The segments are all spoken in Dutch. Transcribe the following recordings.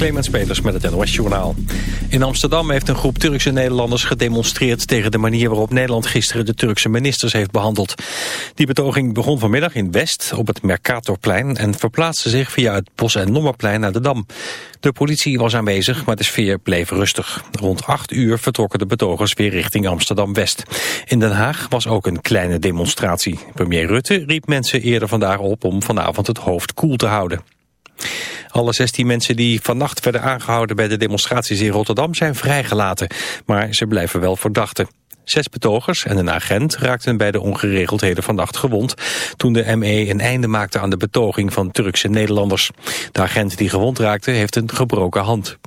Clemens Peters met het NOS Journaal. In Amsterdam heeft een groep Turkse Nederlanders gedemonstreerd... tegen de manier waarop Nederland gisteren de Turkse ministers heeft behandeld. Die betoging begon vanmiddag in West op het Mercatorplein... en verplaatste zich via het Bos- en Nommerplein naar de Dam. De politie was aanwezig, maar de sfeer bleef rustig. Rond acht uur vertrokken de betogers weer richting Amsterdam-West. In Den Haag was ook een kleine demonstratie. Premier Rutte riep mensen eerder vandaag op om vanavond het hoofd koel te houden. Alle 16 mensen die vannacht werden aangehouden bij de demonstraties in Rotterdam zijn vrijgelaten, maar ze blijven wel verdachten. Zes betogers en een agent raakten bij de ongeregeldheden vannacht gewond toen de ME een einde maakte aan de betoging van Turkse Nederlanders. De agent die gewond raakte heeft een gebroken hand.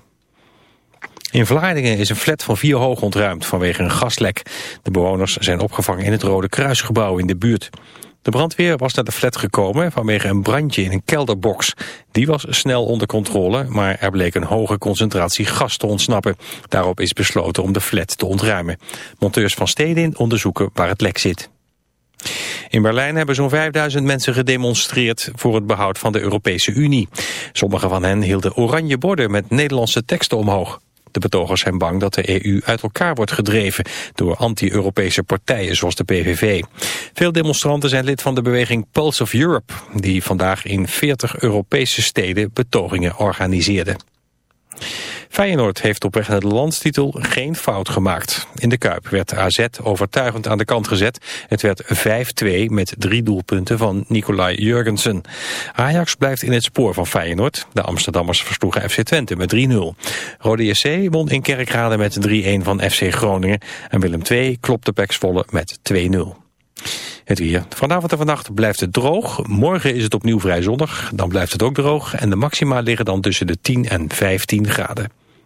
In Vlaardingen is een flat van vier hoog ontruimd vanwege een gaslek. De bewoners zijn opgevangen in het Rode Kruisgebouw in de buurt. De brandweer was naar de flat gekomen vanwege een brandje in een kelderbox. Die was snel onder controle, maar er bleek een hoge concentratie gas te ontsnappen. Daarop is besloten om de flat te ontruimen. Monteurs van Stedin onderzoeken waar het lek zit. In Berlijn hebben zo'n 5000 mensen gedemonstreerd voor het behoud van de Europese Unie. Sommige van hen hielden oranje borden met Nederlandse teksten omhoog. De betogers zijn bang dat de EU uit elkaar wordt gedreven door anti-Europese partijen zoals de PVV. Veel demonstranten zijn lid van de beweging Pulse of Europe, die vandaag in 40 Europese steden betogingen organiseerde. Feyenoord heeft op weg naar de landstitel geen fout gemaakt. In de Kuip werd AZ overtuigend aan de kant gezet. Het werd 5-2 met drie doelpunten van Nicolai Jurgensen. Ajax blijft in het spoor van Feyenoord. De Amsterdammers versloegen FC Twente met 3-0. Rode JC won in Kerkrade met 3-1 van FC Groningen. En Willem II klopte Peksvolle met 2-0. Het weer. Vanavond en vannacht blijft het droog. Morgen is het opnieuw vrij zonnig. Dan blijft het ook droog. En de maxima liggen dan tussen de 10 en 15 graden.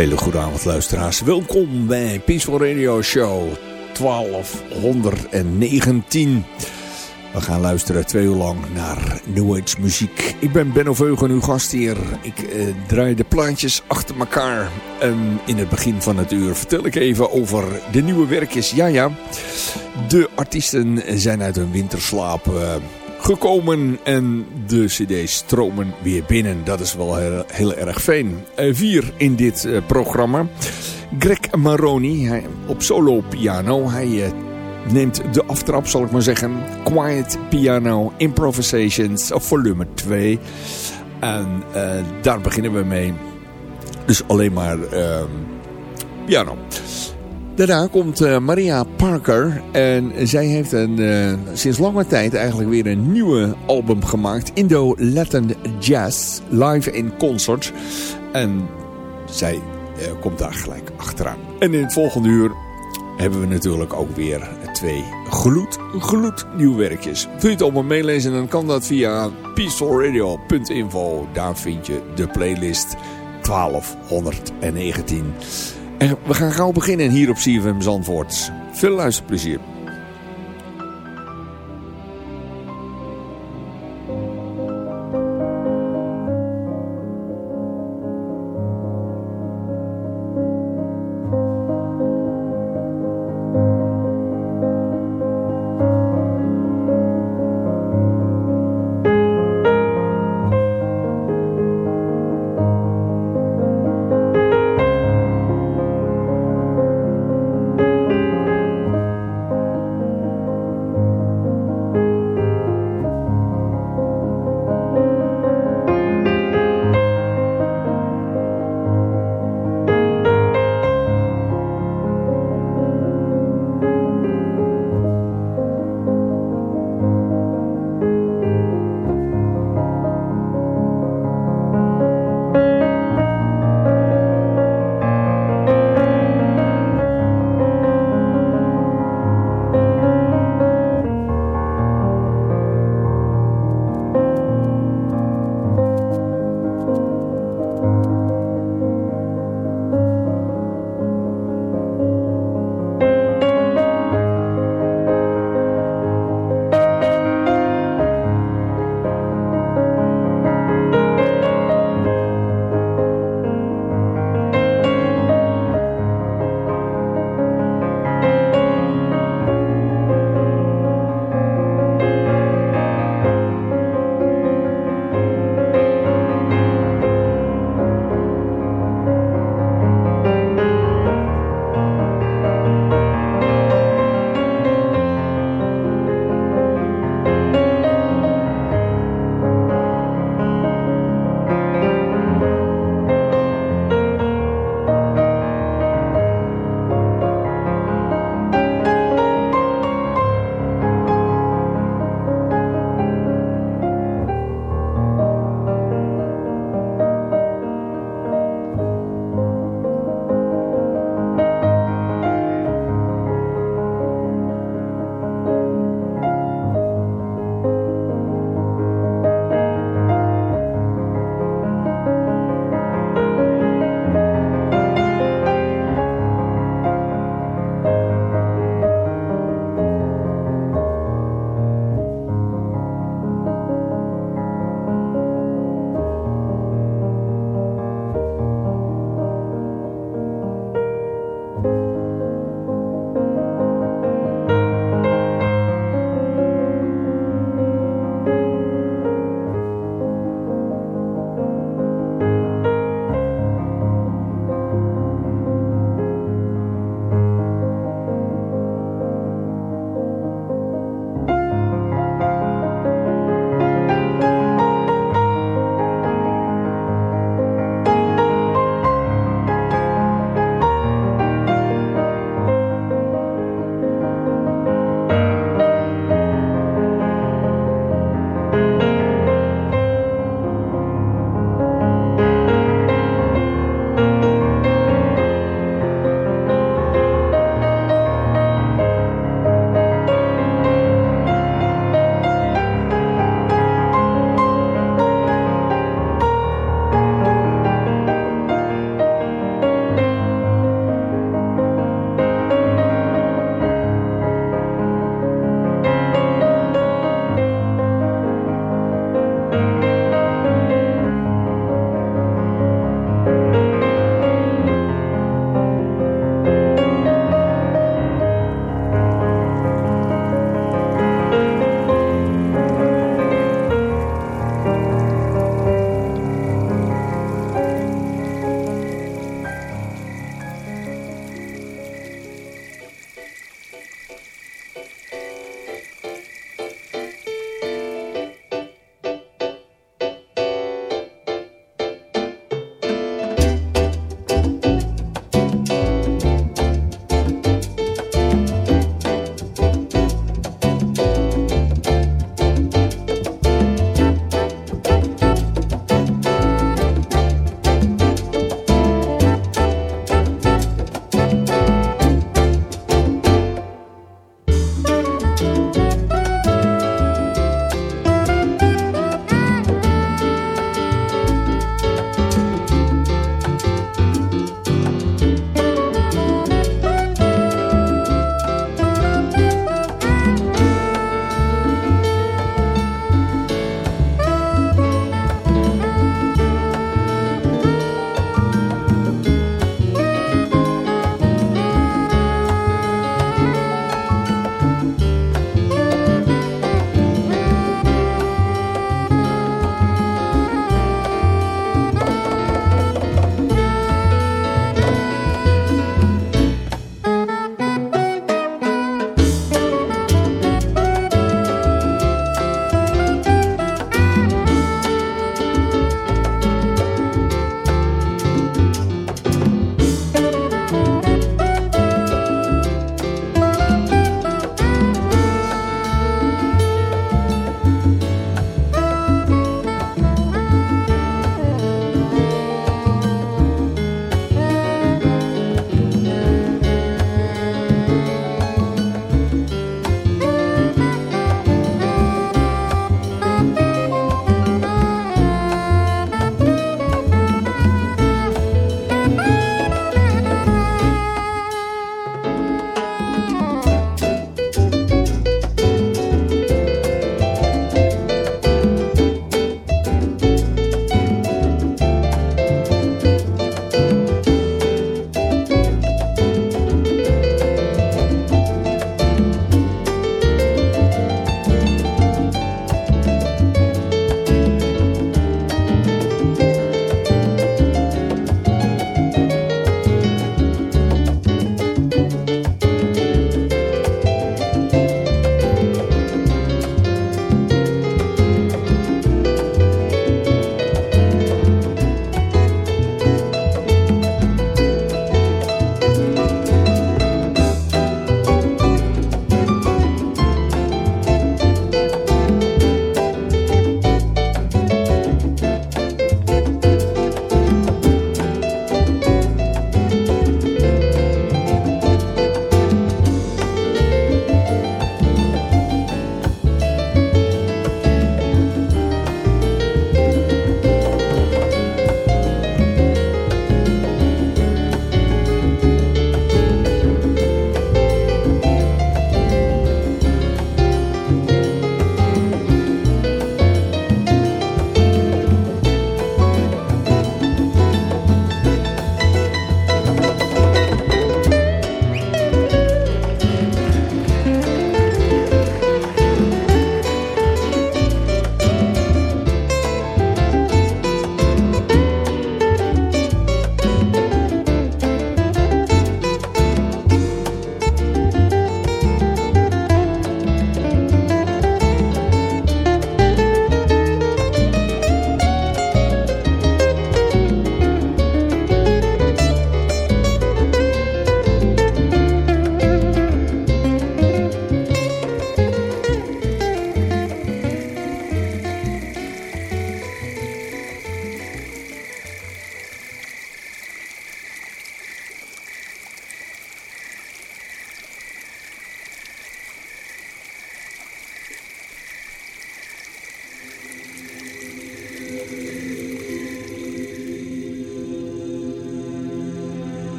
Hele goede avond luisteraars. Welkom bij Peaceful Radio Show 1219. We gaan luisteren twee uur lang naar New Age muziek. Ik ben Benno Veugen, uw gastheer. Ik eh, draai de plaatjes achter elkaar. En in het begin van het uur vertel ik even over de nieuwe werkjes. Ja, ja. De artiesten zijn uit hun winterslaap... Uh, gekomen en de cd's stromen weer binnen. Dat is wel heel, erg fijn. Uh, vier in dit uh, programma. Greg Maroni hij, op solo piano. Hij uh, neemt de aftrap, zal ik maar zeggen. Quiet Piano Improvisations volume 2. En daar beginnen we mee. Dus alleen maar ehm, piano. Daarna komt uh, Maria Parker en zij heeft een, uh, sinds lange tijd eigenlijk weer een nieuwe album gemaakt. Indo-Latin Jazz, live in concert. En zij uh, komt daar gelijk achteraan. En in het volgende uur hebben we natuurlijk ook weer twee gloed, gloed nieuw werkjes. Wil je het allemaal meelezen, dan kan dat via peacefulradio.info. Daar vind je de playlist 1219. En we gaan gauw beginnen hier op CFM Zandvoort. Veel luisterplezier.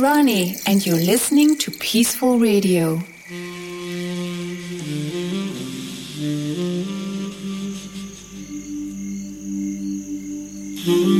Rani, and you're listening to Peaceful Radio. Mm-hmm.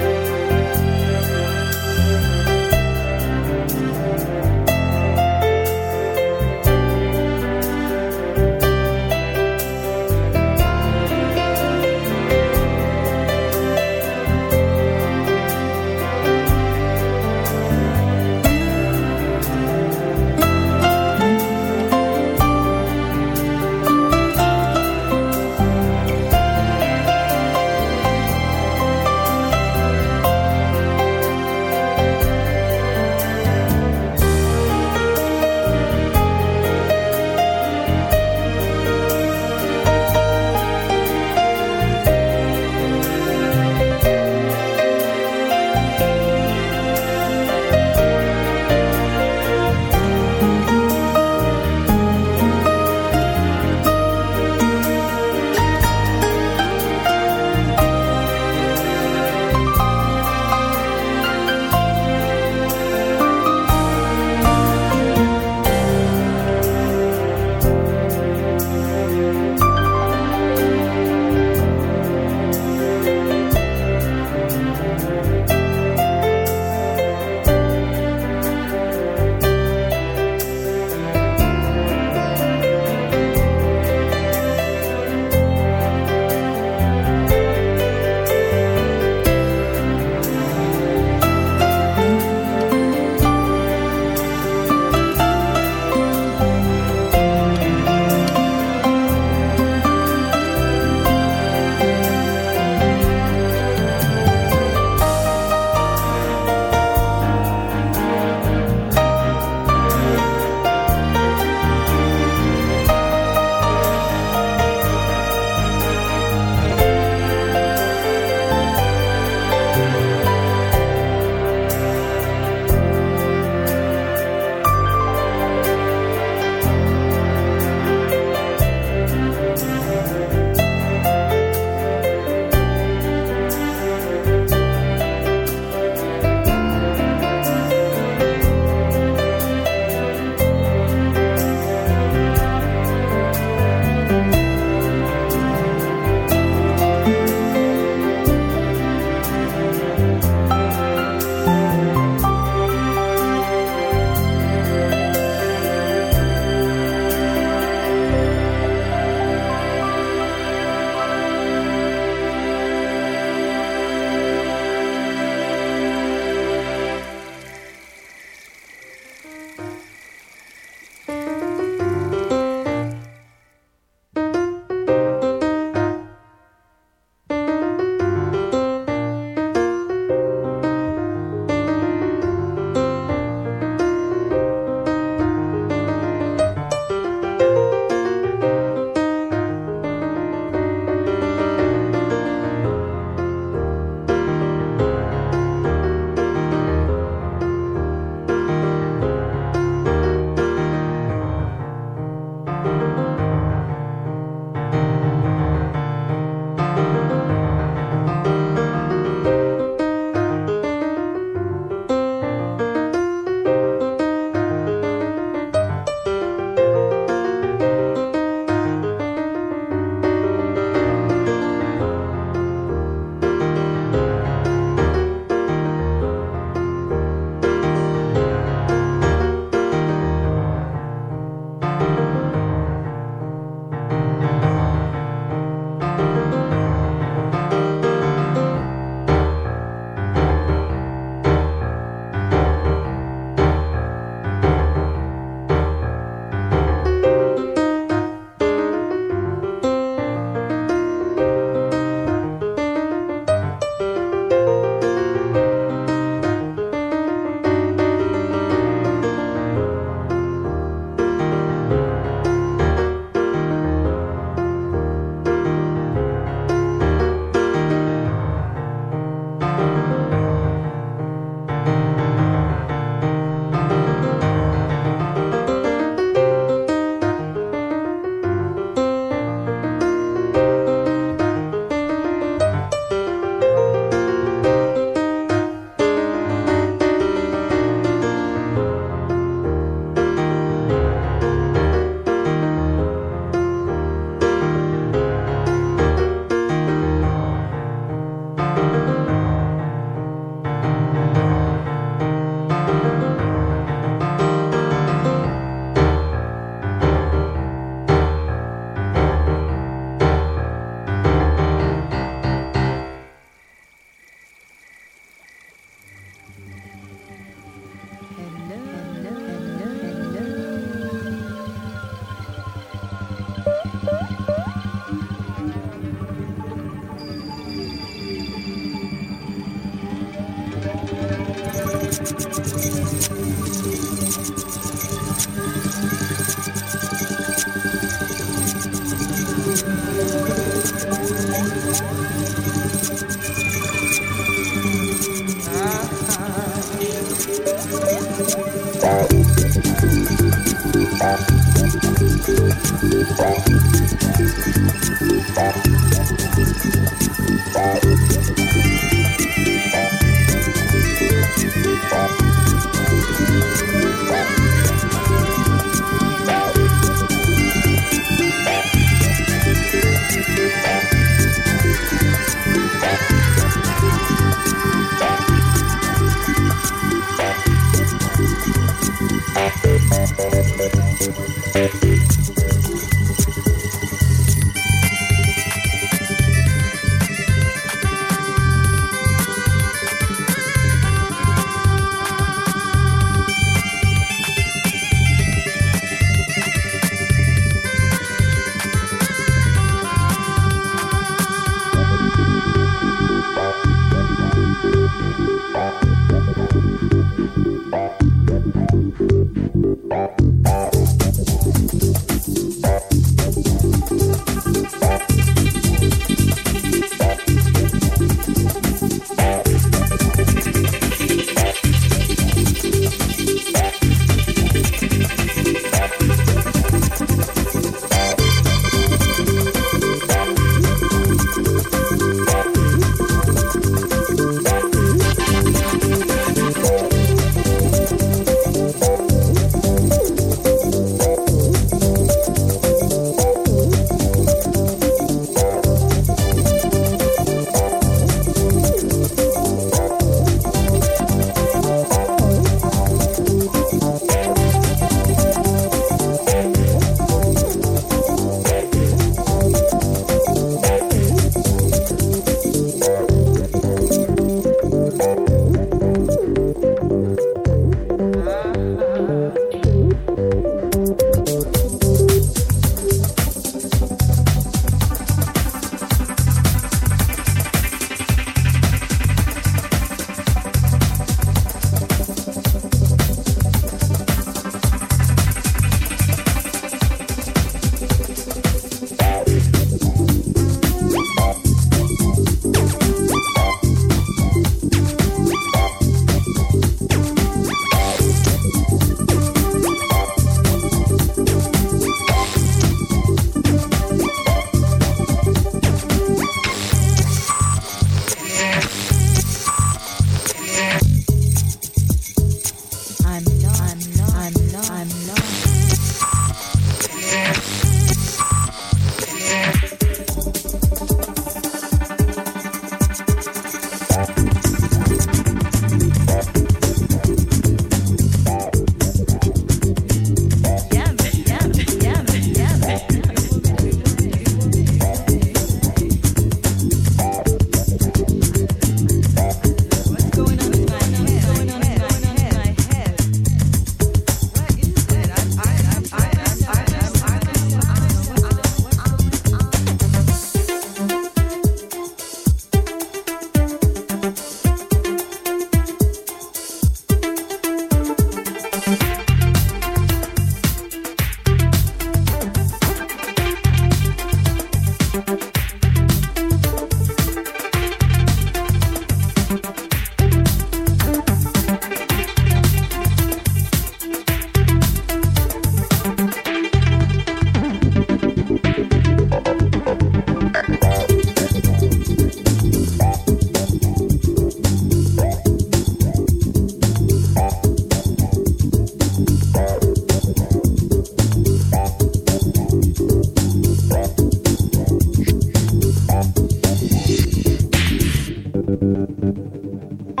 Thank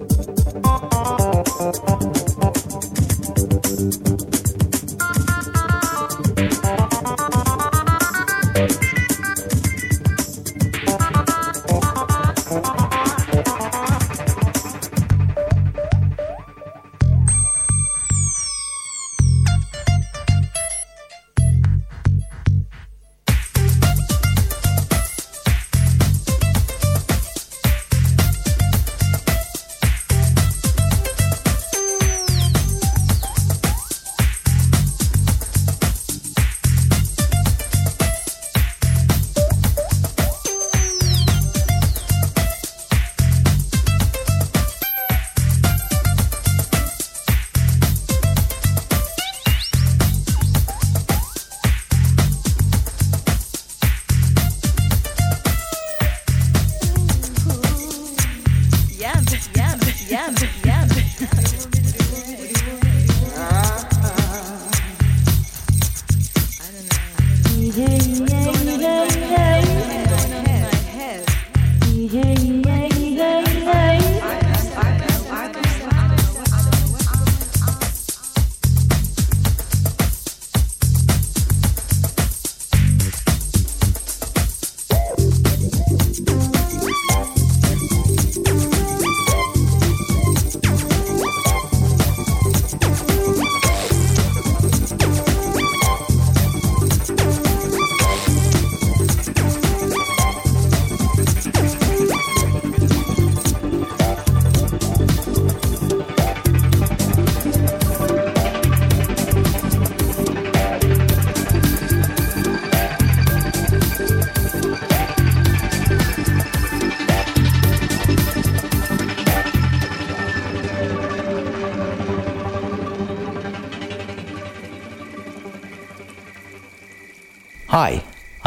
you.